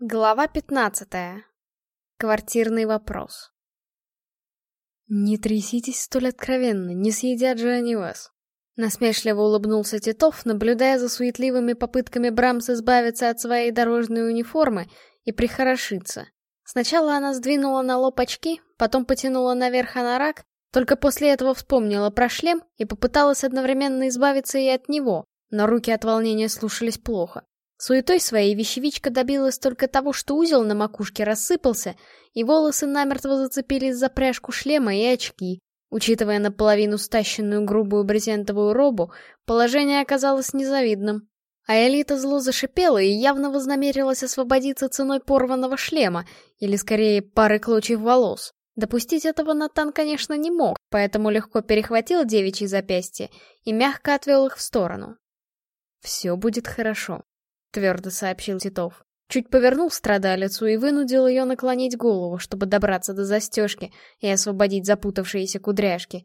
Глава пятнадцатая. Квартирный вопрос. «Не тряситесь столь откровенно, не съедят же они вас!» Насмешливо улыбнулся Титов, наблюдая за суетливыми попытками Брамс избавиться от своей дорожной униформы и прихорошиться. Сначала она сдвинула на лоб очки, потом потянула наверх анорак, только после этого вспомнила про шлем и попыталась одновременно избавиться и от него, но руки от волнения слушались плохо. Суетой своей вещевичка добилась только того, что узел на макушке рассыпался, и волосы намертво зацепились за пряжку шлема и очки. Учитывая наполовину стащенную грубую брезентовую робу, положение оказалось незавидным. А Элита зло зашипела и явно вознамерилась освободиться ценой порванного шлема, или скорее пары клочьев волос. Допустить этого Натан, конечно, не мог, поэтому легко перехватил девичьи запястья и мягко отвел их в сторону. «Все будет хорошо», — твердо сообщил Титов. Чуть повернул страдалицу и вынудил ее наклонить голову, чтобы добраться до застежки и освободить запутавшиеся кудряшки.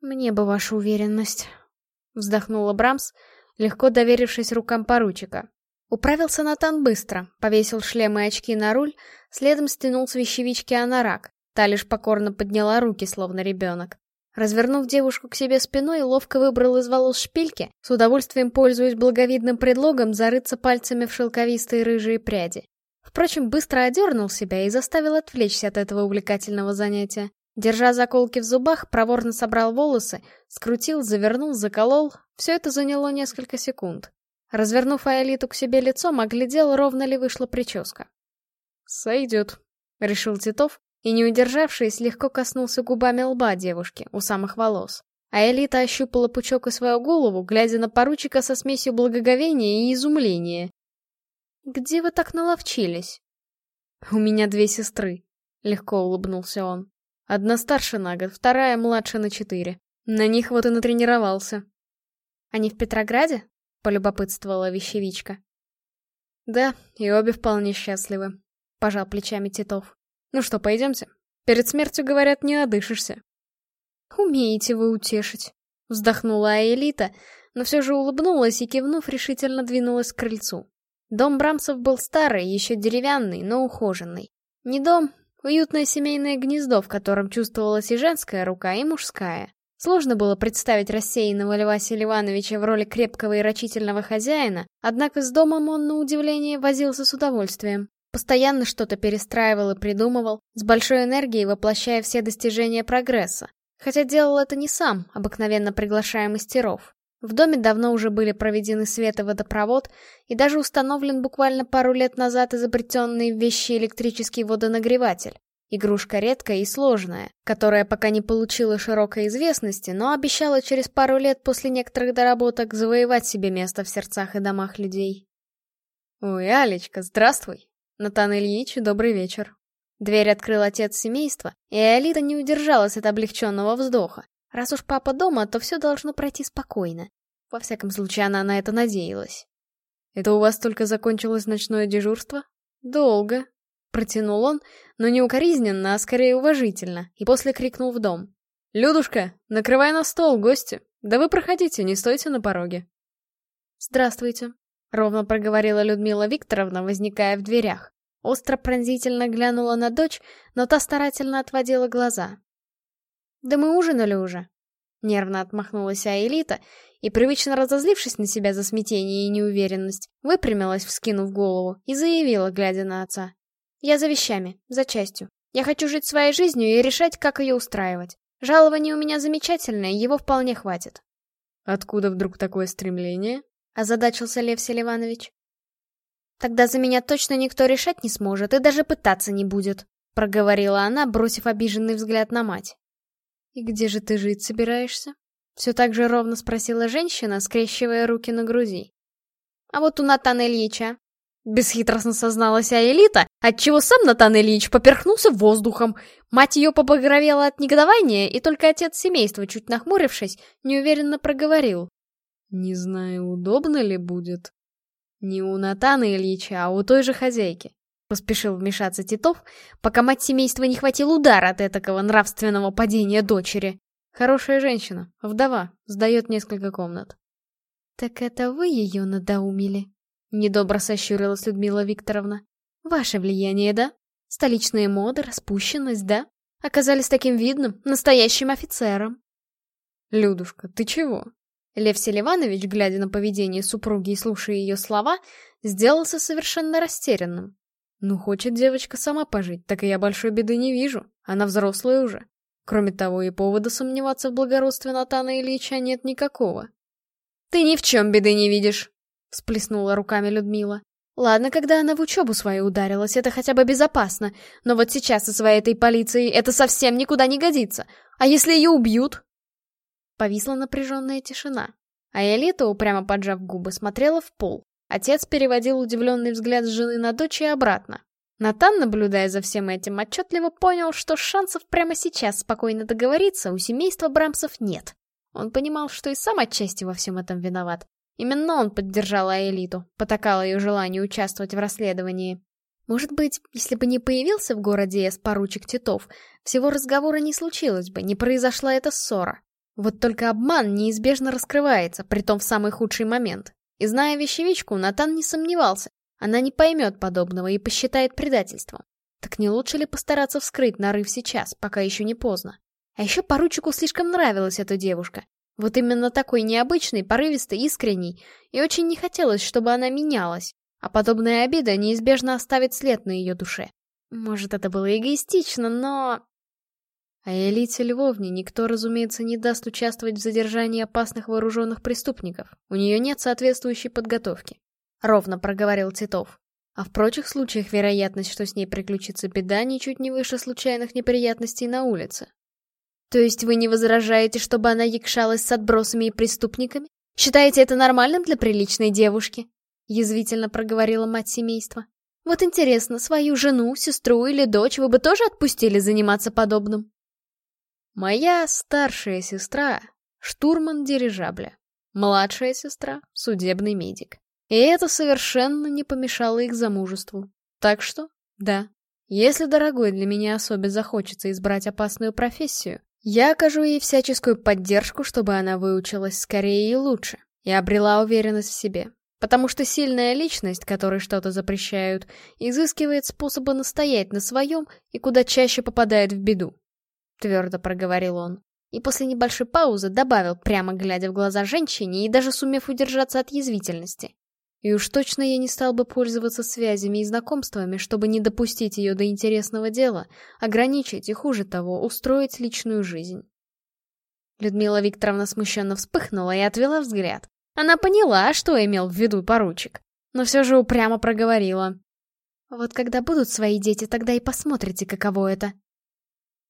«Мне бы ваша уверенность», — вздохнула Брамс, легко доверившись рукам поручика. Управился Натан быстро, повесил шлем и очки на руль, следом стянул с вещевички анорак, та лишь покорно подняла руки, словно ребенок. Развернув девушку к себе спиной, ловко выбрал из волос шпильки, с удовольствием пользуясь благовидным предлогом зарыться пальцами в шелковистые рыжие пряди. Впрочем, быстро одернул себя и заставил отвлечься от этого увлекательного занятия. Держа заколки в зубах, проворно собрал волосы, скрутил, завернул, заколол. Все это заняло несколько секунд. Развернув Аэлиту к себе лицом, оглядел, ровно ли вышла прическа. «Сойдет», — решил Титов, и, не удержавшись, легко коснулся губами лба девушки, у самых волос. А Элита ощупала пучок и свою голову, глядя на поручика со смесью благоговения и изумления. «Где вы так наловчились?» «У меня две сестры», — легко улыбнулся он. «Одна старше на год, вторая младше на четыре. На них вот и натренировался». «Они в Петрограде?» — полюбопытствовала вещевичка. «Да, и обе вполне счастливы», — пожал плечами Титов. Ну что, пойдемте? Перед смертью, говорят, не одышишься. Умеете вы утешить. Вздохнула Аэлита, но все же улыбнулась и, кивнув, решительно двинулась к крыльцу. Дом Брамсов был старый, еще деревянный, но ухоженный. Не дом, уютное семейное гнездо, в котором чувствовалась и женская рука, и мужская. Сложно было представить рассеянного Льва Селивановича в роли крепкого и рачительного хозяина, однако с домом он, на удивление, возился с удовольствием. Постоянно что-то перестраивал и придумывал, с большой энергией воплощая все достижения прогресса. Хотя делал это не сам, обыкновенно приглашая мастеров. В доме давно уже были проведены свет и водопровод, и даже установлен буквально пару лет назад изобретенный в вещи электрический водонагреватель. Игрушка редкая и сложная, которая пока не получила широкой известности, но обещала через пару лет после некоторых доработок завоевать себе место в сердцах и домах людей. «Ой, Алечка, здравствуй!» «Натан Ильич, добрый вечер». Дверь открыл отец семейства, и Алита не удержалась от облегченного вздоха. Раз уж папа дома, то все должно пройти спокойно. Во всяком случае, она на это надеялась. «Это у вас только закончилось ночное дежурство?» «Долго», — протянул он, но не укоризненно, а скорее уважительно, и после крикнул в дом. «Людушка, накрывай на стол, гости! Да вы проходите, не стойте на пороге!» «Здравствуйте», — ровно проговорила Людмила Викторовна, возникая в дверях. Остро пронзительно глянула на дочь, но та старательно отводила глаза. «Да мы ужинали уже», — нервно отмахнулась Аэлита, и, привычно разозлившись на себя за смятение и неуверенность, выпрямилась, вскинув голову, и заявила, глядя на отца. «Я за вещами, за частью. Я хочу жить своей жизнью и решать, как ее устраивать. Жалование у меня замечательное, его вполне хватит». «Откуда вдруг такое стремление?» — озадачился Лев Селиванович. «Тогда за меня точно никто решать не сможет и даже пытаться не будет», — проговорила она, бросив обиженный взгляд на мать. «И где же ты жить собираешься?» — все так же ровно спросила женщина, скрещивая руки на груди. «А вот у Натана Ильича». Бесхитростно созналась Аэлита, отчего сам Натан Ильич поперхнулся воздухом. Мать ее побагровела от негодования, и только отец семейства, чуть нахмурившись, неуверенно проговорил. Не знаю, удобно ли будет. Не у Натана Ильича, а у той же хозяйки. Поспешил вмешаться Титов, пока мать семейства не хватил удара от этакого нравственного падения дочери. Хорошая женщина, вдова, сдает несколько комнат. «Так это вы ее надоумили?» Недобро сощурилась Людмила Викторовна. Ваше влияние, да? Столичные моды, распущенность, да? Оказались таким видным, настоящим офицером. Людушка, ты чего? Лев Селиванович, глядя на поведение супруги и слушая ее слова, сделался совершенно растерянным. Ну, хочет девочка сама пожить, так и я большой беды не вижу. Она взрослая уже. Кроме того, и повода сомневаться в благородстве Натана Ильича нет никакого. «Ты ни в чем беды не видишь!» — всплеснула руками Людмила. «Ладно, когда она в учебу свою ударилась, это хотя бы безопасно, но вот сейчас со своей этой полицией это совсем никуда не годится. А если ее убьют?» Повисла напряженная тишина, а Элита, упрямо поджав губы, смотрела в пол. Отец переводил удивленный взгляд с жены на дочь и обратно. Натан, наблюдая за всем этим, отчетливо понял, что шансов прямо сейчас спокойно договориться у семейства Брамсов нет. Он понимал, что и сам отчасти во всем этом виноват. Именно он поддержал Аэлиту, потакал ее желание участвовать в расследовании. Может быть, если бы не появился в городе Эс-поручик Титов, всего разговора не случилось бы, не произошла эта ссора. Вот только обман неизбежно раскрывается, притом в самый худший момент. И зная вещевичку, Натан не сомневался, она не поймет подобного и посчитает предательством. Так не лучше ли постараться вскрыть нарыв сейчас, пока еще не поздно? А еще поручику слишком нравилась эта девушка. Вот именно такой необычный, порывистый, искренний. И очень не хотелось, чтобы она менялась. А подобная обида неизбежно оставит след на ее душе. Может, это было эгоистично, но... А Элите Львовне никто, разумеется, не даст участвовать в задержании опасных вооруженных преступников. У нее нет соответствующей подготовки. Ровно проговорил Титов. А в прочих случаях вероятность, что с ней приключится беда, ничуть не выше случайных неприятностей на улице. То есть вы не возражаете, чтобы она якшалась с отбросами и преступниками? Считаете это нормальным для приличной девушки? Язвительно проговорила мать семейства. Вот интересно, свою жену, сестру или дочь вы бы тоже отпустили заниматься подобным? Моя старшая сестра — штурман дирижабля. Младшая сестра — судебный медик. И это совершенно не помешало их замужеству. Так что, да, если дорогой для меня особе захочется избрать опасную профессию, я окажу ей всяческую поддержку, чтобы она выучилась скорее и лучше, и обрела уверенность в себе. Потому что сильная личность, которой что-то запрещают, изыскивает способы настоять на своем и куда чаще попадает в беду. Твердо проговорил он. И после небольшой паузы добавил, прямо глядя в глаза женщине и даже сумев удержаться от язвительности. И уж точно я не стал бы пользоваться связями и знакомствами, чтобы не допустить ее до интересного дела, ограничить и, хуже того, устроить личную жизнь. Людмила Викторовна смущенно вспыхнула и отвела взгляд. Она поняла, что имел в виду поручик, но все же упрямо проговорила. «Вот когда будут свои дети, тогда и посмотрите, каково это».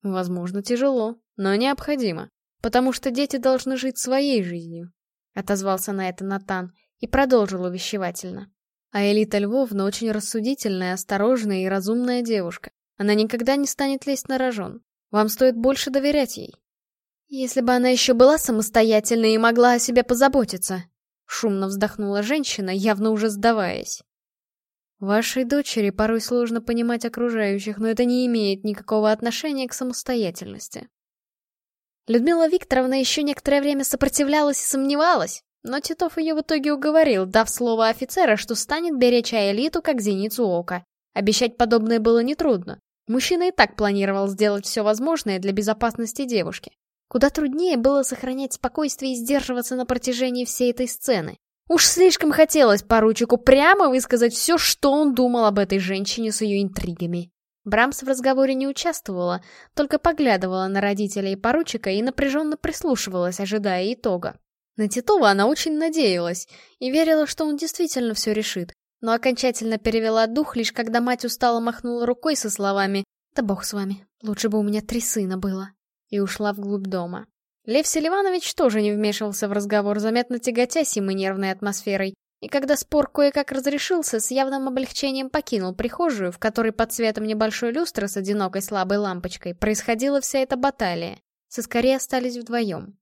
«Возможно, тяжело, но необходимо, потому что дети должны жить своей жизнью», — отозвался на это Натан и продолжил увещевательно. А Элита Львовна очень рассудительная, осторожная и разумная девушка. Она никогда не станет лезть на рожон. Вам стоит больше доверять ей. Если бы она еще была самостоятельной и могла о себе позаботиться. Шумно вздохнула женщина, явно уже сдаваясь. Вашей дочери порой сложно понимать окружающих, но это не имеет никакого отношения к самостоятельности. Людмила Викторовна еще некоторое время сопротивлялась и сомневалась, но Титов ее в итоге уговорил, дав слово офицера, что станет беречь элиту как зеницу ока. Обещать подобное было нетрудно. Мужчина и так планировал сделать все возможное для безопасности девушки. Куда труднее было сохранять спокойствие и сдерживаться на протяжении всей этой сцены. Уж слишком хотелось поручику прямо высказать все, что он думал об этой женщине с ее интригами. Брамс в разговоре не участвовала, только поглядывала на родителей поручика и напряженно прислушивалась, ожидая итога. На Титова она очень надеялась и верила, что он действительно все решит, но окончательно перевела дух, лишь когда мать устало махнула рукой со словами «Да бог с вами, лучше бы у меня три сына было», и ушла вглубь дома. Лев Селиванович тоже не вмешивался в разговор, заметно тяготясь им и нервной атмосферой, и когда спор кое-как разрешился, с явным облегчением покинул прихожую, в которой под светом небольшой люстры с одинокой слабой лампочкой происходила вся эта баталия. Соскорее остались вдвоем.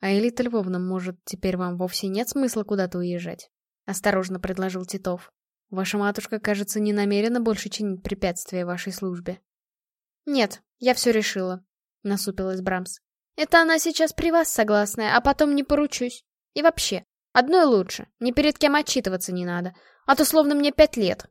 «А Элита Львовна, может, теперь вам вовсе нет смысла куда-то уезжать?» — осторожно предложил Титов. «Ваша матушка, кажется, не намерена больше чинить препятствия вашей службе». «Нет, я все решила», — насупилась Брамс. «Это она сейчас при вас согласная, а потом не поручусь. И вообще, одной лучше, ни перед кем отчитываться не надо, а то словно мне пять лет».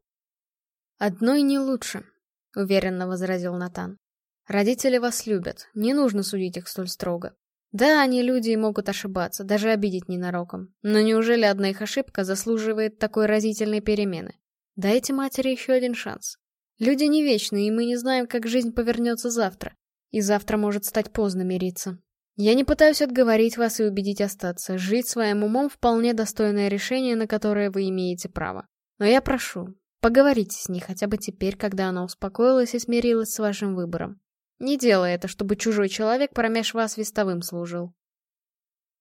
«Одной не лучше», — уверенно возразил Натан. «Родители вас любят, не нужно судить их столь строго. Да, они люди и могут ошибаться, даже обидеть ненароком. Но неужели одна их ошибка заслуживает такой разительной перемены? Дайте матери еще один шанс. Люди не вечны, и мы не знаем, как жизнь повернется завтра. И завтра может стать поздно мириться. Я не пытаюсь отговорить вас и убедить остаться. Жить своим умом вполне достойное решение, на которое вы имеете право. Но я прошу, поговорите с ней хотя бы теперь, когда она успокоилась и смирилась с вашим выбором. Не делай это, чтобы чужой человек промеж вас вестовым служил.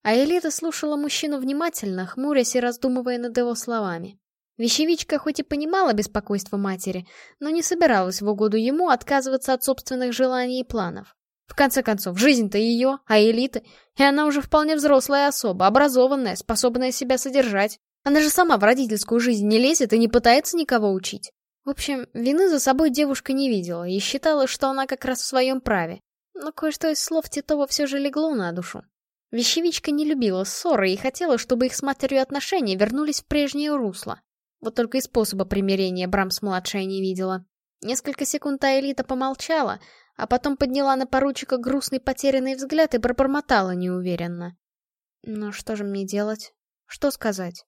А Элита слушала мужчину внимательно, хмурясь и раздумывая над его словами. Вещевичка хоть и понимала беспокойство матери, но не собиралась в угоду ему отказываться от собственных желаний и планов. В конце концов, жизнь-то ее, а элиты, и она уже вполне взрослая особа, образованная, способная себя содержать. Она же сама в родительскую жизнь не лезет и не пытается никого учить. В общем, вины за собой девушка не видела и считала, что она как раз в своем праве. Но кое-что из слов Титова все же легло на душу. Вещевичка не любила ссоры и хотела, чтобы их с матерью отношения вернулись в прежнее русло. Вот только и способа примирения Брамс-младшая не видела. Несколько секунд Аэлита помолчала, а потом подняла на поручика грустный потерянный взгляд и пробормотала неуверенно. «Ну что же мне делать? Что сказать?»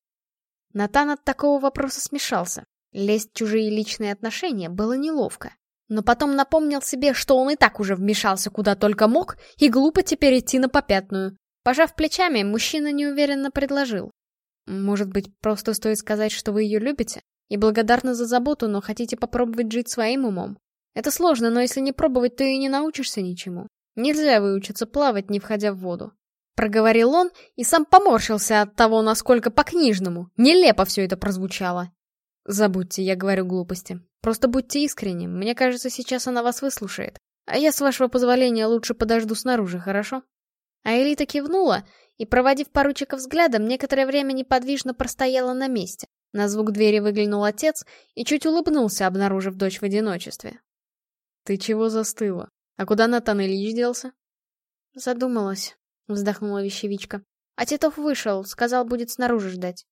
Натан от такого вопроса смешался. Лезть в чужие личные отношения было неловко. Но потом напомнил себе, что он и так уже вмешался куда только мог, и глупо теперь идти на попятную. Пожав плечами, мужчина неуверенно предложил. «Может быть, просто стоит сказать, что вы ее любите? И благодарны за заботу, но хотите попробовать жить своим умом? Это сложно, но если не пробовать, то и не научишься ничему. Нельзя выучиться плавать, не входя в воду. Проговорил он и сам поморщился от того, насколько по-книжному. Нелепо все это прозвучало. Забудьте, я говорю глупости. Просто будьте искренни, мне кажется, сейчас она вас выслушает. А я, с вашего позволения, лучше подожду снаружи, хорошо? А Элита кивнула и, проводив поручика взглядом, некоторое время неподвижно простояла на месте. На звук двери выглянул отец и чуть улыбнулся, обнаружив дочь в одиночестве. «Ты чего застыла? А куда Натан Ильич делся?» «Задумалась», — вздохнула вещевичка. «А вышел, сказал, будет снаружи ждать».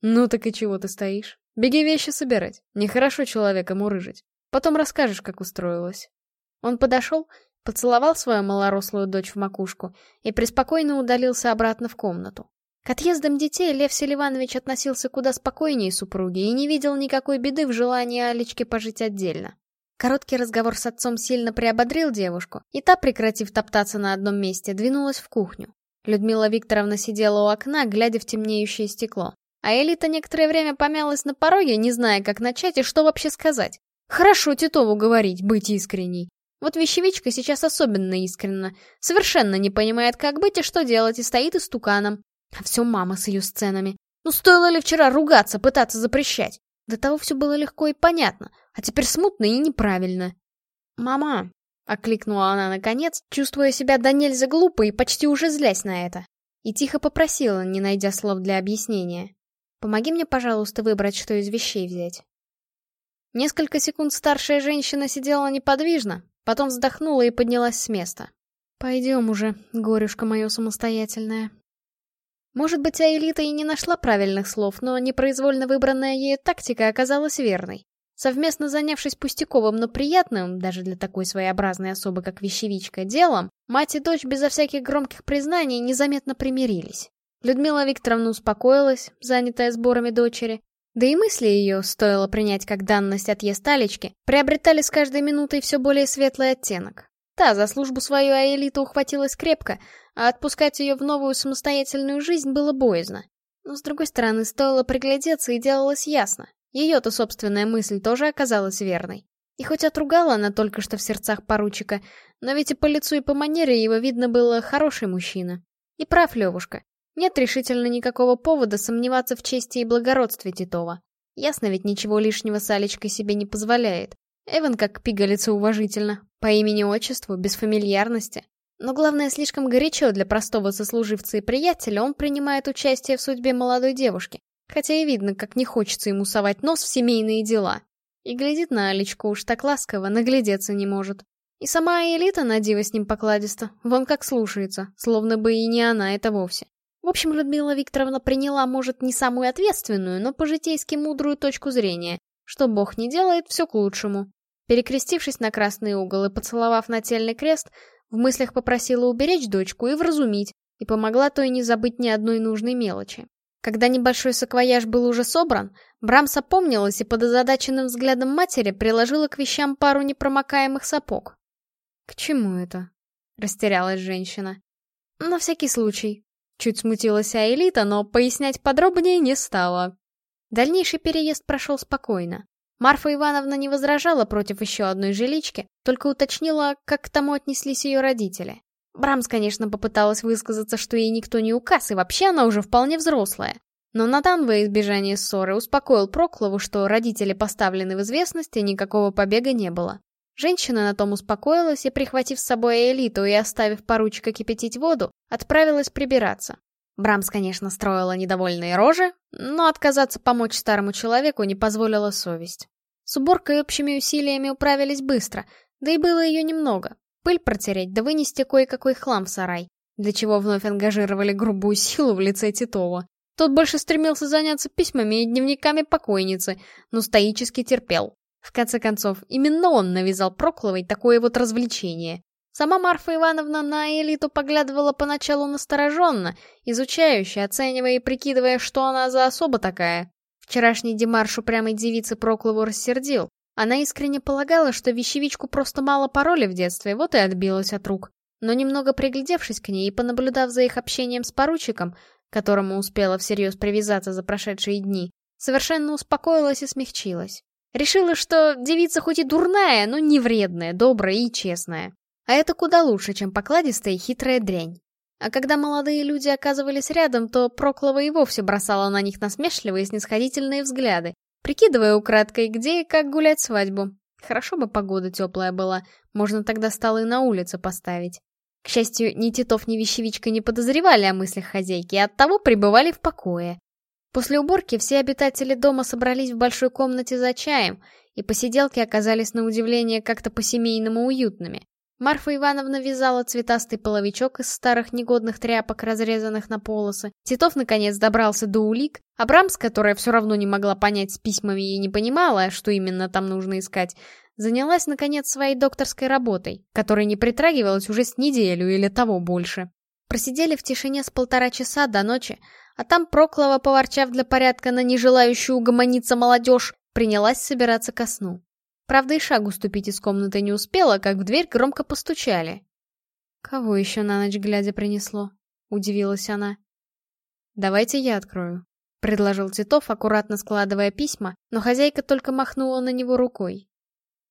«Ну так и чего ты стоишь? Беги вещи собирать. Нехорошо человека мурыжить. Потом расскажешь, как устроилась». Он подошел, поцеловал свою малорослую дочь в макушку и преспокойно удалился обратно в комнату. К отъездам детей Лев Селиванович относился куда спокойнее супруги и не видел никакой беды в желании Алечке пожить отдельно. Короткий разговор с отцом сильно приободрил девушку, и та, прекратив топтаться на одном месте, двинулась в кухню. Людмила Викторовна сидела у окна, глядя в темнеющее стекло. А Элита некоторое время помялась на пороге, не зная, как начать и что вообще сказать. Хорошо Титову говорить, быть искренней. Вот вещевичка сейчас особенно искренна. Совершенно не понимает, как быть и что делать, и стоит истуканом. А все мама с ее сценами. Ну стоило ли вчера ругаться, пытаться запрещать? До того все было легко и понятно, а теперь смутно и неправильно. «Мама!» — окликнула она наконец, чувствуя себя до нельзя глупо и почти уже злясь на это. И тихо попросила, не найдя слов для объяснения. «Помоги мне, пожалуйста, выбрать, что из вещей взять». Несколько секунд старшая женщина сидела неподвижно, потом вздохнула и поднялась с места. «Пойдем уже, горюшка мое самостоятельная». Может быть, Аэлита и не нашла правильных слов, но непроизвольно выбранная ею тактика оказалась верной. Совместно занявшись пустяковым, но приятным, даже для такой своеобразной особы, как вещевичка, делом, мать и дочь безо всяких громких признаний незаметно примирились. Людмила Викторовна успокоилась, занятая сборами дочери, да и мысли ее, стоило принять как данность отъезд Алечки, приобретали с каждой минутой все более светлый оттенок. Та за службу свою Аэлита ухватилась крепко, а отпускать ее в новую самостоятельную жизнь было боязно. Но с другой стороны, стоило приглядеться и делалось ясно. Ее-то собственная мысль тоже оказалась верной. И хоть отругала она только что в сердцах поручика, но ведь и по лицу, и по манере его видно было хороший мужчина. И прав Левушка. Нет решительно никакого повода сомневаться в чести и благородстве Титова. Ясно ведь ничего лишнего с Алечкой себе не позволяет. Эван как пигалится уважительно, по имени-отчеству, без фамильярности. Но главное, слишком горячо для простого сослуживца и приятеля он принимает участие в судьбе молодой девушки. Хотя и видно, как не хочется ему совать нос в семейные дела. И глядит на Алечку уж так ласково, наглядеться не может. И сама Элита на диво с ним покладиста, вон как слушается, словно бы и не она это вовсе. В общем, Людмила Викторовна приняла, может, не самую ответственную, но по-житейски мудрую точку зрения, Что бог не делает, все к лучшему. Перекрестившись на красный угол и поцеловав нательный крест, в мыслях попросила уберечь дочку и вразумить, и помогла той не забыть ни одной нужной мелочи. Когда небольшой саквояж был уже собран, Брамс опомнилась и под озадаченным взглядом матери приложила к вещам пару непромокаемых сапог. «К чему это?» — растерялась женщина. «На всякий случай». Чуть смутилась Аэлита, но пояснять подробнее не стала. Дальнейший переезд прошел спокойно. Марфа Ивановна не возражала против еще одной жилички, только уточнила, как к тому отнеслись ее родители. Брамс, конечно, попыталась высказаться, что ей никто не указ, и вообще она уже вполне взрослая. Но Натан во избежание ссоры успокоил Проклову, что родители поставлены в известность, и никакого побега не было. Женщина на том успокоилась и, прихватив с собой элиту и оставив поручика кипятить воду, отправилась прибираться. Брамс, конечно, строила недовольные рожи, но отказаться помочь старому человеку не позволила совесть. С уборкой общими усилиями управились быстро, да и было ее немного. Пыль протереть, да вынести кое-какой хлам в сарай, для чего вновь ангажировали грубую силу в лице Титова. Тот больше стремился заняться письмами и дневниками покойницы, но стоически терпел. В конце концов, именно он навязал Прокловой такое вот развлечение. Сама Марфа Ивановна на элиту поглядывала поначалу настороженно, изучающе, оценивая и прикидывая, что она за особа такая. Вчерашний демарш упрямой девицы Проклову рассердил. Она искренне полагала, что вещевичку просто мало пароли в детстве, вот и отбилась от рук. Но немного приглядевшись к ней и понаблюдав за их общением с поручиком, которому успела всерьез привязаться за прошедшие дни, совершенно успокоилась и смягчилась. Решила, что девица хоть и дурная, но не вредная, добрая и честная. А это куда лучше, чем покладистая и хитрая дрянь. А когда молодые люди оказывались рядом, то Проклова и вовсе бросала на них насмешливые и снисходительные взгляды, прикидывая украдкой, где и как гулять свадьбу. Хорошо бы погода теплая была, можно тогда столы на улице поставить. К счастью, ни Титов, ни Вещевичка не подозревали о мыслях хозяйки, и оттого пребывали в покое. После уборки все обитатели дома собрались в большой комнате за чаем, и посиделки оказались на удивление как-то по-семейному уютными. Марфа Ивановна вязала цветастый половичок из старых негодных тряпок, разрезанных на полосы. Титов наконец добрался до улик, а Брамс, которая все равно не могла понять с письмами и не понимала, что именно там нужно искать, занялась, наконец, своей докторской работой, которой не притрагивалась уже с неделю или того больше. Просидели в тишине с полтора часа до ночи, а там Проклова, поворчав для порядка на нежелающую угомониться молодежь, принялась собираться ко сну. Правда, и шагу ступить из комнаты не успела, как в дверь громко постучали. «Кого еще на ночь глядя принесло?» — удивилась она. «Давайте я открою», — предложил Титов, аккуратно складывая письма, но хозяйка только махнула на него рукой.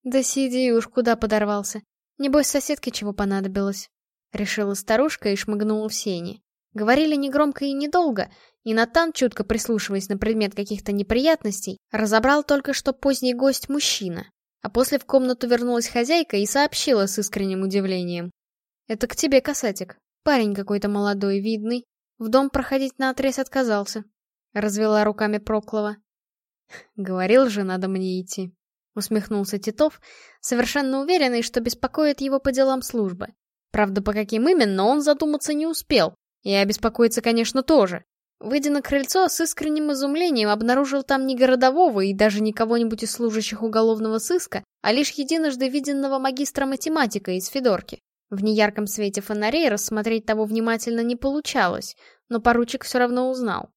«Да сиди уж, куда подорвался. Небось, соседке чего понадобилось», — решила старушка и шмыгнула в сени. Говорили негромко и недолго, и Натан, чутко прислушиваясь на предмет каких-то неприятностей, разобрал только, что поздний гость мужчина, а после в комнату вернулась хозяйка и сообщила с искренним удивлением. «Это к тебе, касатик. Парень какой-то молодой, видный. В дом проходить наотрез отказался». Развела руками Проклова. «Говорил же, надо мне идти», — усмехнулся Титов, совершенно уверенный, что беспокоит его по делам службы. Правда, по каким именно, он задуматься не успел. И обеспокоиться, конечно, тоже. Выйдя на крыльцо, с искренним изумлением обнаружил там не городового и даже не кого-нибудь из служащих уголовного сыска, а лишь единожды виденного магистра-математика из Федорки. В неярком свете фонарей рассмотреть того внимательно не получалось, но поручик все равно узнал.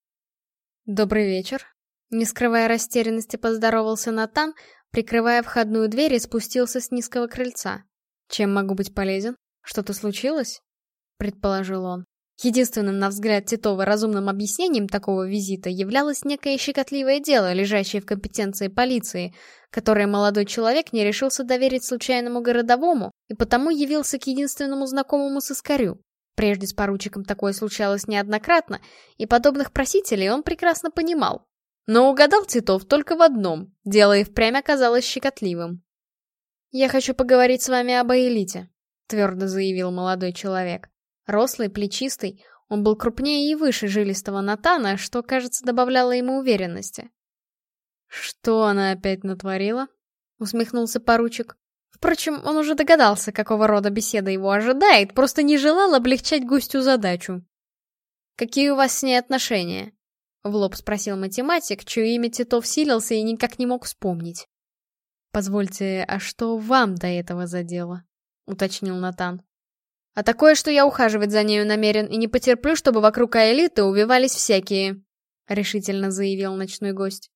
«Добрый вечер», — не скрывая растерянности, поздоровался Натан, прикрывая входную дверь и спустился с низкого крыльца. «Чем могу быть полезен? Что-то случилось?» — предположил он. Единственным, на взгляд Титова, разумным объяснением такого визита являлось некое щекотливое дело, лежащее в компетенции полиции, которое молодой человек не решился доверить случайному городовому и потому явился к единственному знакомому сыскарю. Прежде с поручиком такое случалось неоднократно, и подобных просителей он прекрасно понимал. Но угадал Титов только в одном, дело и впрямь оказалось щекотливым. «Я хочу поговорить с вами об Аэлите», — твердо заявил молодой человек. Рослый, плечистый, он был крупнее и выше жилистого Натана, что, кажется, добавляло ему уверенности. «Что она опять натворила?» — усмехнулся поручик. Впрочем, он уже догадался, какого рода беседа его ожидает, просто не желал облегчать гостю задачу. «Какие у вас с ней отношения?» — в лоб спросил математик, чье имя Титов силился и никак не мог вспомнить. «Позвольте, а что вам до этого за дело?» — уточнил Натан. «А такое, что я ухаживать за нею намерен и не потерплю, чтобы вокруг Аэлиты увивались всякие», — решительно заявил ночной гость.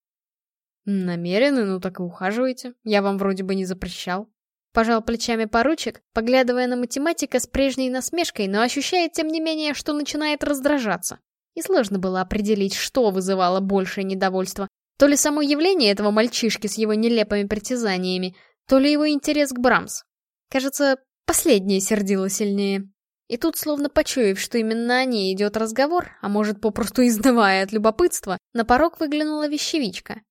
«Намерены? Ну так и ухаживайте. Я вам вроде бы не запрещал». Пожал плечами поручик, поглядывая на математика с прежней насмешкой, но ощущая, тем не менее, что начинает раздражаться. И сложно было определить, что вызывало большее недовольство. То ли само явление этого мальчишки с его нелепыми притязаниями, то ли его интерес к Брамс. Кажется, последнее сердило сильнее. И тут, словно почуяв, что именно о ней идет разговор, а может, попросту изнывая от любопытства, на порог выглянула вещевичка.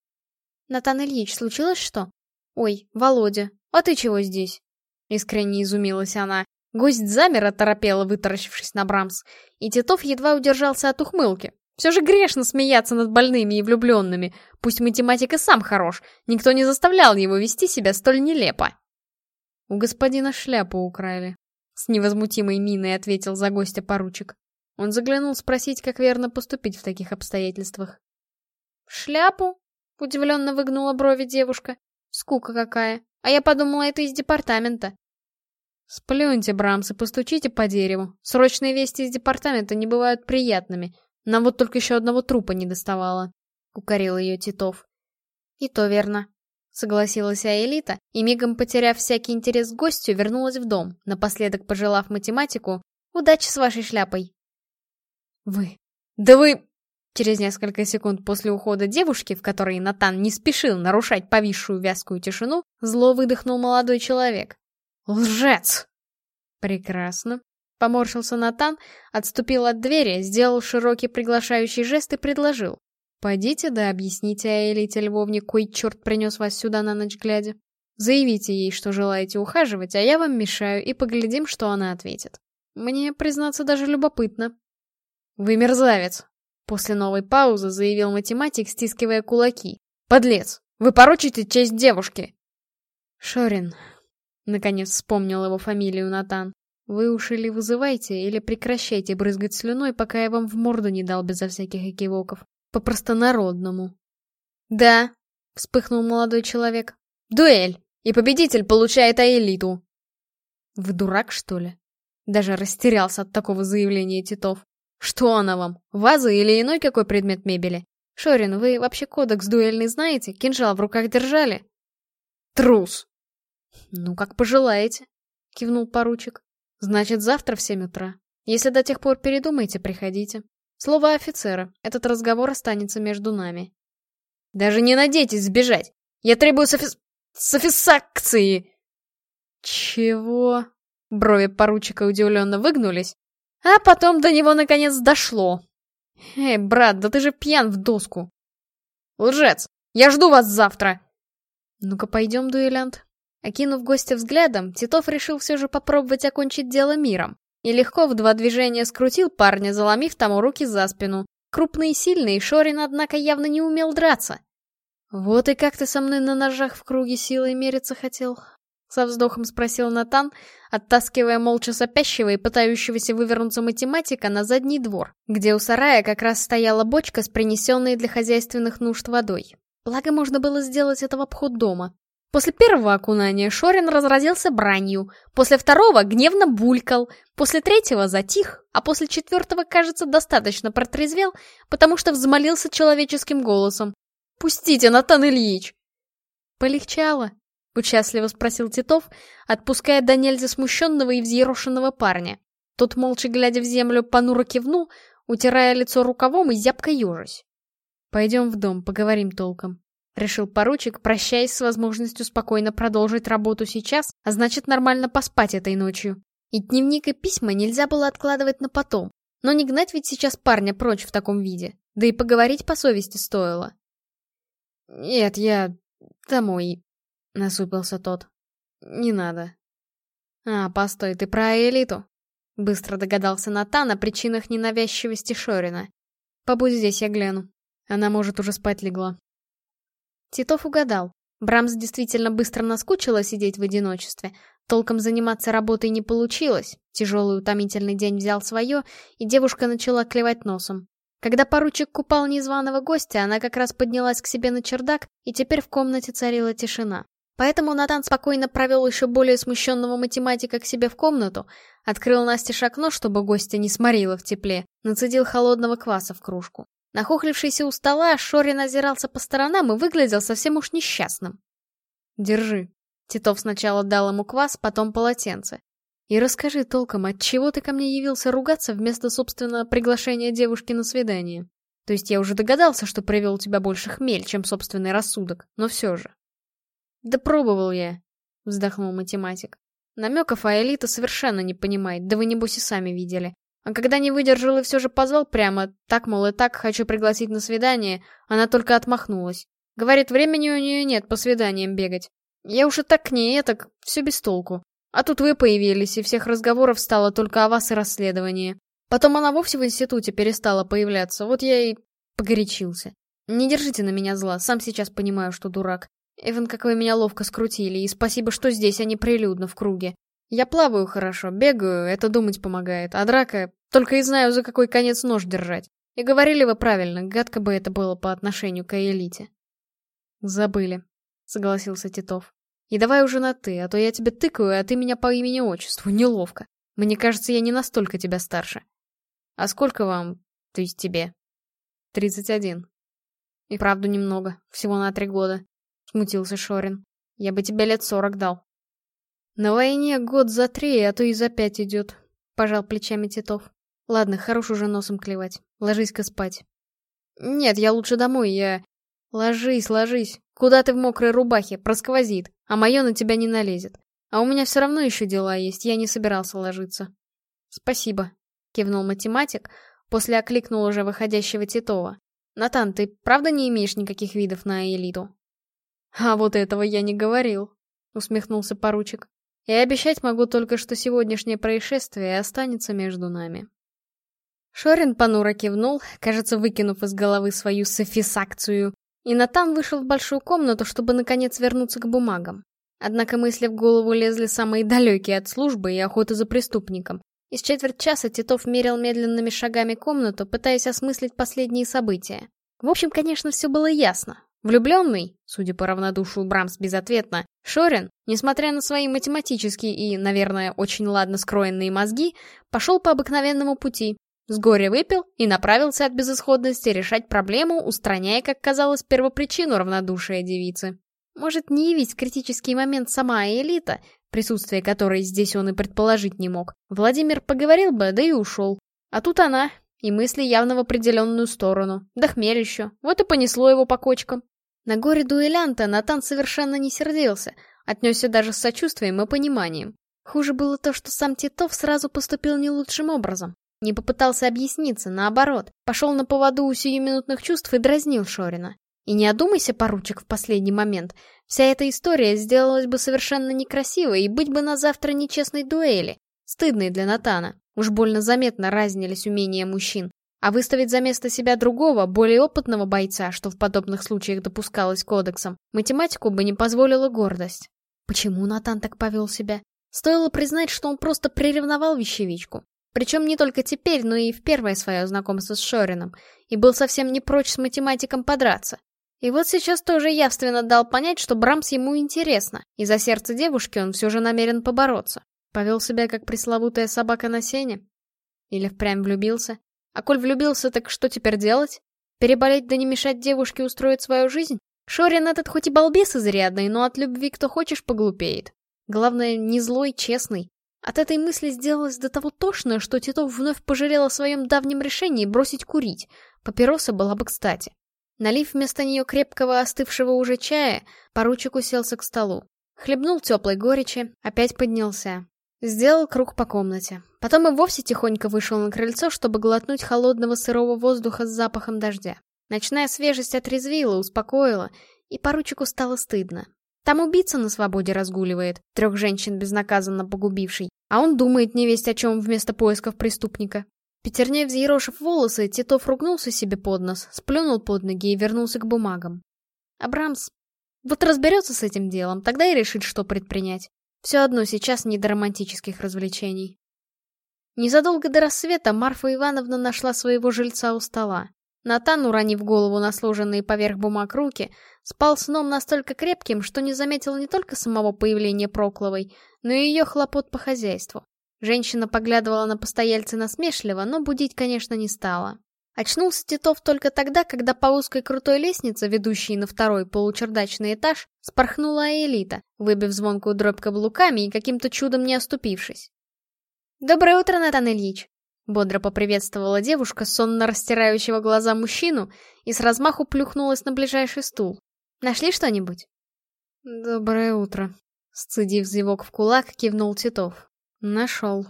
«Натан Ильич, случилось что?» «Ой, Володя, а ты чего здесь?» Искренне изумилась она. Гость замер, оторопело вытаращившись на Брамс, и Титов едва удержался от ухмылки. Все же грешно смеяться над больными и влюбленными, пусть математик и сам хорош, никто не заставлял его вести себя столь нелепо. «У господина шляпу украли», — с невозмутимой миной ответил за гостя поручик. Он заглянул спросить, как верно поступить в таких обстоятельствах. «Шляпу?» — удивленно выгнула брови девушка. «Скука какая. А я подумала, это из департамента». «Сплюньте, Брамс, и постучите по дереву. Срочные вести из департамента не бывают приятными. Нам вот только еще одного трупа не доставало», — укорил ее Титов. «И то верно», — согласилась Аэлита, и мигом потеряв всякий интерес к гостю, вернулась в дом, напоследок пожелав математику «Удачи с вашей шляпой». «Вы... да вы...» Через несколько секунд после ухода девушки, в которой Натан не спешил нарушать повисшую вязкую тишину, зло выдохнул молодой человек. «Лжец!» «Прекрасно», — поморщился Натан, отступил от двери, сделал широкий приглашающий жест и предложил. «Пойдите да объясните Аэлите Львовне, кой черт принес вас сюда на ночь глядя. Заявите ей, что желаете ухаживать, а я вам мешаю, и поглядим, что она ответит. Мне, признаться, даже любопытно». «Вы мерзавец!» После новой паузы заявил математик, стискивая кулаки. «Подлец! Вы порочите честь девушки!» «Шорин», — наконец вспомнил его фамилию Натан. «Вы уж или вызывайте, или прекращайте брызгать слюной, пока я вам в морду не дал безо всяких экивоков. По-простонародному». «Да», — вспыхнул молодой человек. «Дуэль! И победитель получает Аэлиту!» «Вы дурак, что ли?» Даже растерялся от такого заявления Титов. «Что она вам? Ваза или иной какой предмет мебели? Шорин, вы вообще кодекс дуэльный знаете? Кинжал в руках держали?» «Трус!» «Ну, как пожелаете», — кивнул поручик. «Значит, завтра в семь утра. Если до тех пор передумаете, приходите. Слово офицера, этот разговор останется между нами». «Даже не надейтесь сбежать! Я требую софис... софисакции!» «Чего?» Брови поручика удивленно выгнулись, а потом до него наконец дошло. Эй, брат, да ты же пьян в доску. Лжец, я жду вас завтра. Ну-ка пойдем, дуэлянт. Окинув гостя взглядом, Титов решил все же попробовать окончить дело миром. И легко в два движения скрутил парня, заломив тому руки за спину. Крупный и сильный, Шорин, однако, явно не умел драться. «Вот и как ты со мной на ножах в круге силой мериться хотел?» Со вздохом спросил Натан, оттаскивая молча сопящего и пытающегося вывернуться математика на задний двор, где у сарая как раз стояла бочка с принесенной для хозяйственных нужд водой. Благо можно было сделать это в обход дома. После первого окунания Шорин разразился бранью, после второго гневно булькал, после третьего затих, а после четвертого, кажется, достаточно протрезвел, потому что взмолился человеческим голосом. «Пустите, Натан Ильич!» Полегчало, — участливо спросил Титов, отпуская до нельзя смущенного и взъерошенного парня. Тот, молча глядя в землю, понуро кивнул, утирая лицо рукавом и зябко ежась. «Пойдем в дом, поговорим толком», — решил поручик, прощаясь с возможностью спокойно продолжить работу сейчас, а значит нормально поспать этой ночью. И дневник и письма нельзя было откладывать на потом. Но не гнать ведь сейчас парня прочь в таком виде. Да и поговорить по совести стоило. «Нет, я... домой», — насупился тот. «Не надо». «А, постой, ты про элиту?» Быстро догадался Натан о причинах ненавязчивости Шорина. «Побудь здесь, я гляну. Она, может, уже спать легла». Титов угадал. Брамс действительно быстро наскучила сидеть в одиночестве. Толком заниматься работой не получилось. Тяжелый утомительный день взял свое, и девушка начала клевать носом. Когда поручик купал незваного гостя, она как раз поднялась к себе на чердак, и теперь в комнате царила тишина. Поэтому Натан спокойно провел еще более смущенного математика к себе в комнату, открыл Насте окно, чтобы гостя не сморило в тепле, нацедил холодного кваса в кружку. Нахохлившийся у стола, Шорин озирался по сторонам и выглядел совсем уж несчастным. «Держи». Титов сначала дал ему квас, потом полотенце. И расскажи толком, от чего ты ко мне явился ругаться вместо, собственно, приглашения девушки на свидание? То есть я уже догадался, что привел тебя больше хмель, чем собственный рассудок, но все же. Да пробовал я, вздохнул математик. Намеков Аэлита совершенно не понимает, да вы небось и сами видели. А когда не выдержал и все же позвал прямо, так, мол, и так хочу пригласить на свидание, она только отмахнулась. Говорит, времени у нее нет по свиданиям бегать. Я уж и так к ней, так, все без толку. А тут вы появились, и всех разговоров стало только о вас и расследовании. Потом она вовсе в институте перестала появляться, вот я и погорячился. Не держите на меня зла, сам сейчас понимаю, что дурак. Эван, как вы меня ловко скрутили, и спасибо, что здесь, а не прилюдно, в круге. Я плаваю хорошо, бегаю, это думать помогает, а драка... Только и знаю, за какой конец нож держать. И говорили вы правильно, гадко бы это было по отношению к элите. Забыли, согласился Титов. И давай уже на «ты», а то я тебе тыкаю, а ты меня по имени-отчеству, неловко. Мне кажется, я не настолько тебя старше. А сколько вам, то есть тебе? Тридцать один. И правду немного, всего на три года. Смутился Шорин. Я бы тебе лет сорок дал. На войне год за три, а то и за пять идет. Пожал плечами Титов. Ладно, хорош уже носом клевать. Ложись-ка спать. Нет, я лучше домой, я... Ложись, ложись. Куда ты в мокрой рубахе? Просквозит. А мое на тебя не налезет. А у меня все равно еще дела есть, я не собирался ложиться. Спасибо, кивнул математик, после окликнул уже выходящего Титова. Натан, ты правда не имеешь никаких видов на элиту? А вот этого я не говорил, усмехнулся поручик. И обещать могу только, что сегодняшнее происшествие останется между нами. Шорин понуро кивнул, кажется, выкинув из головы свою софисакцию, и Натан вышел в большую комнату, чтобы наконец вернуться к бумагам. Однако мысли в голову лезли самые далекие от службы и охоты за преступником. Из четверть часа Титов мерил медленными шагами комнату, пытаясь осмыслить последние события. В общем, конечно, все было ясно. Влюбленный, судя по равнодушию Брамс безответно, Шорин, несмотря на свои математические и, наверное, очень ладно скроенные мозги, пошел по обыкновенному пути, с горя выпил и направился от безысходности решать проблему, устраняя, как казалось, первопричину равнодушия девицы. Может, не явить критический момент сама элита, присутствие которой здесь он и предположить не мог. Владимир поговорил бы, да и ушел. А тут она, и мысли явно в определенную сторону. Да хмель еще, вот и понесло его по кочкам. На горе дуэлянта Натан совершенно не сердился, отнесся даже с сочувствием и пониманием. Хуже было то, что сам Титов сразу поступил не лучшим образом. Не попытался объясниться, наоборот. Пошел на поводу у сиюминутных чувств и дразнил Шорина. И не одумайся, поручик, в последний момент. Вся эта история сделалась бы совершенно некрасивой и быть бы на завтра нечестной дуэли. Стыдной для Натана. Уж больно заметно разнились умения мужчин. А выставить за место себя другого, более опытного бойца, что в подобных случаях допускалось кодексом, математику бы не позволила гордость. Почему Натан так повел себя? Стоило признать, что он просто приревновал вещевичку. Причем не только теперь, но и в первое свое знакомство с Шорином, и был совсем не прочь с математиком подраться. И вот сейчас тоже явственно дал понять, что Брамс ему интересно, и за сердце девушки он все же намерен побороться. Повел себя как пресловутая собака на сене? Или впрямь влюбился? А коль влюбился, так что теперь делать? Переболеть да не мешать девушке устроить свою жизнь? Шорин этот хоть и балбес изрядный, но от любви кто хочешь поглупеет. Главное, не злой, честный, от этой мысли сделалось до того тошно, что Титов вновь пожалел о своем давнем решении бросить курить. Папироса была бы кстати. Налив вместо нее крепкого остывшего уже чая, поручик уселся к столу. Хлебнул теплой горечи, опять поднялся. Сделал круг по комнате. Потом и вовсе тихонько вышел на крыльцо, чтобы глотнуть холодного сырого воздуха с запахом дождя. Ночная свежесть отрезвила, успокоила, и поручику стало стыдно. Там убийца на свободе разгуливает, трех женщин безнаказанно погубивший, а он думает не весть о чем вместо поисков преступника. Пятерней взъерошив волосы, Титов ругнулся себе под нос, сплюнул под ноги и вернулся к бумагам. Абрамс вот разберется с этим делом, тогда и решит, что предпринять. Все одно сейчас не до романтических развлечений. Незадолго до рассвета Марфа Ивановна нашла своего жильца у стола. Натан, уронив голову на сложенные поверх бумаг руки, спал сном настолько крепким, что не заметил не только самого появления Прокловой, но и ее хлопот по хозяйству. Женщина поглядывала на постояльца насмешливо, но будить, конечно, не стала. Очнулся Титов только тогда, когда по узкой крутой лестнице, ведущей на второй получердачный этаж, спорхнула Аэлита, выбив звонкую дробь каблуками и каким-то чудом не оступившись. «Доброе утро, Натан Ильич!» Бодро поприветствовала девушка, сонно растирающего глаза мужчину, и с размаху плюхнулась на ближайший стул. «Нашли что-нибудь?» «Доброе утро», — сцедив зевок в кулак, кивнул Титов. «Нашел».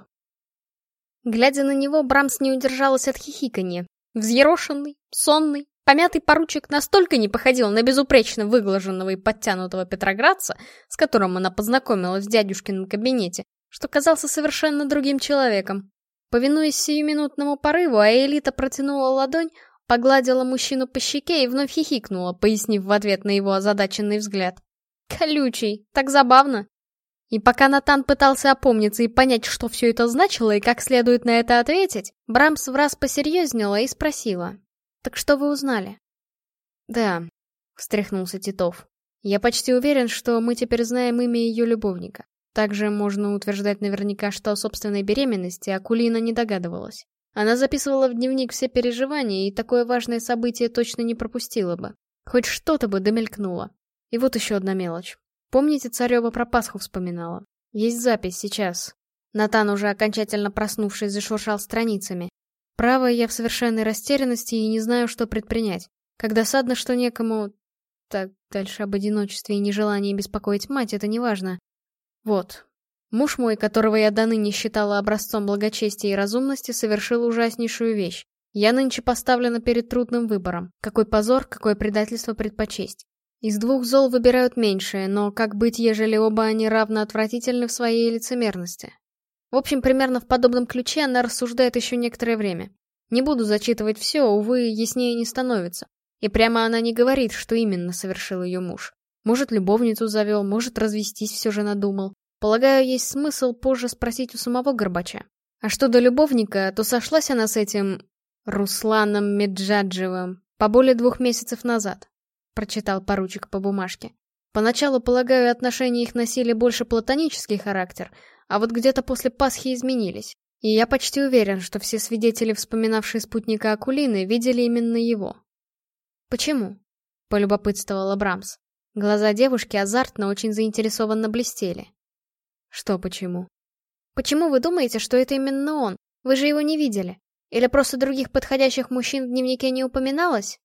Глядя на него, Брамс не удержалась от хихиканья. Взъерошенный, сонный, помятый поручик настолько не походил на безупречно выглаженного и подтянутого петроградца, с которым она познакомилась в дядюшкином кабинете, что казался совершенно другим человеком. Повинуясь сиюминутному порыву, Аэлита протянула ладонь, погладила мужчину по щеке и вновь хихикнула, пояснив в ответ на его озадаченный взгляд. «Колючий, так забавно!» И пока Натан пытался опомниться и понять, что все это значило и как следует на это ответить, Брамс в раз посерьезнела и спросила. «Так что вы узнали?» «Да», — встряхнулся Титов. «Я почти уверен, что мы теперь знаем имя ее любовника. Также можно утверждать наверняка, что о собственной беременности Акулина не догадывалась. Она записывала в дневник все переживания, и такое важное событие точно не пропустила бы. Хоть что-то бы домелькнуло. И вот еще одна мелочь. Помните, Царева про Пасху вспоминала? Есть запись сейчас. Натан, уже окончательно проснувшись, зашуршал страницами. Право, я в совершенной растерянности и не знаю, что предпринять. Когда садно, что некому... Так, дальше об одиночестве и нежелании беспокоить мать, это не важно. Вот. Муж мой, которого я до ныне считала образцом благочестия и разумности, совершил ужаснейшую вещь. Я нынче поставлена перед трудным выбором. Какой позор, какое предательство предпочесть. Из двух зол выбирают меньшее, но как быть, ежели оба они равно отвратительны в своей лицемерности? В общем, примерно в подобном ключе она рассуждает еще некоторое время. Не буду зачитывать все, увы, яснее не становится. И прямо она не говорит, что именно совершил ее муж. Может, любовницу завел, может, развестись все же надумал. Полагаю, есть смысл позже спросить у самого Горбача. А что до любовника, то сошлась она с этим... Русланом Меджаджевым по более двух месяцев назад, прочитал поручик по бумажке. Поначалу, полагаю, отношения их носили больше платонический характер, а вот где-то после Пасхи изменились. И я почти уверен, что все свидетели, вспоминавшие спутника Акулины, видели именно его. «Почему?» — полюбопытствовала Брамс. Глаза девушки азартно очень заинтересованно блестели. Что почему? Почему вы думаете, что это именно он? Вы же его не видели. Или просто других подходящих мужчин в дневнике не упоминалось?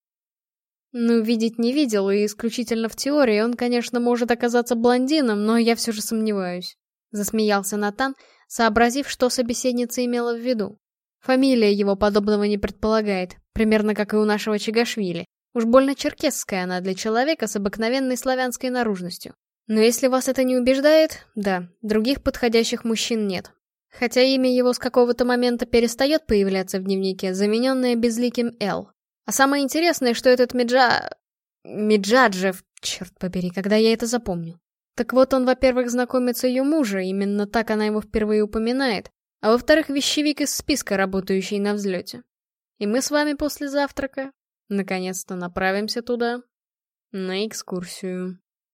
Ну, видеть не видел, и исключительно в теории он, конечно, может оказаться блондином, но я все же сомневаюсь. Засмеялся Натан, сообразив, что собеседница имела в виду. Фамилия его подобного не предполагает, примерно как и у нашего Чагашвили. Уж больно черкесская она для человека с обыкновенной славянской наружностью. Но если вас это не убеждает, да, других подходящих мужчин нет. Хотя имя его с какого-то момента перестает появляться в дневнике, замененное безликим «Л». А самое интересное, что этот Меджа... Меджаджев, черт побери, когда я это запомню. Так вот он, во-первых, знакомится ее мужа, именно так она его впервые упоминает, а во-вторых, вещевик из списка, работающий на взлете. И мы с вами после завтрака Наконец-то направимся туда. На экскурсию.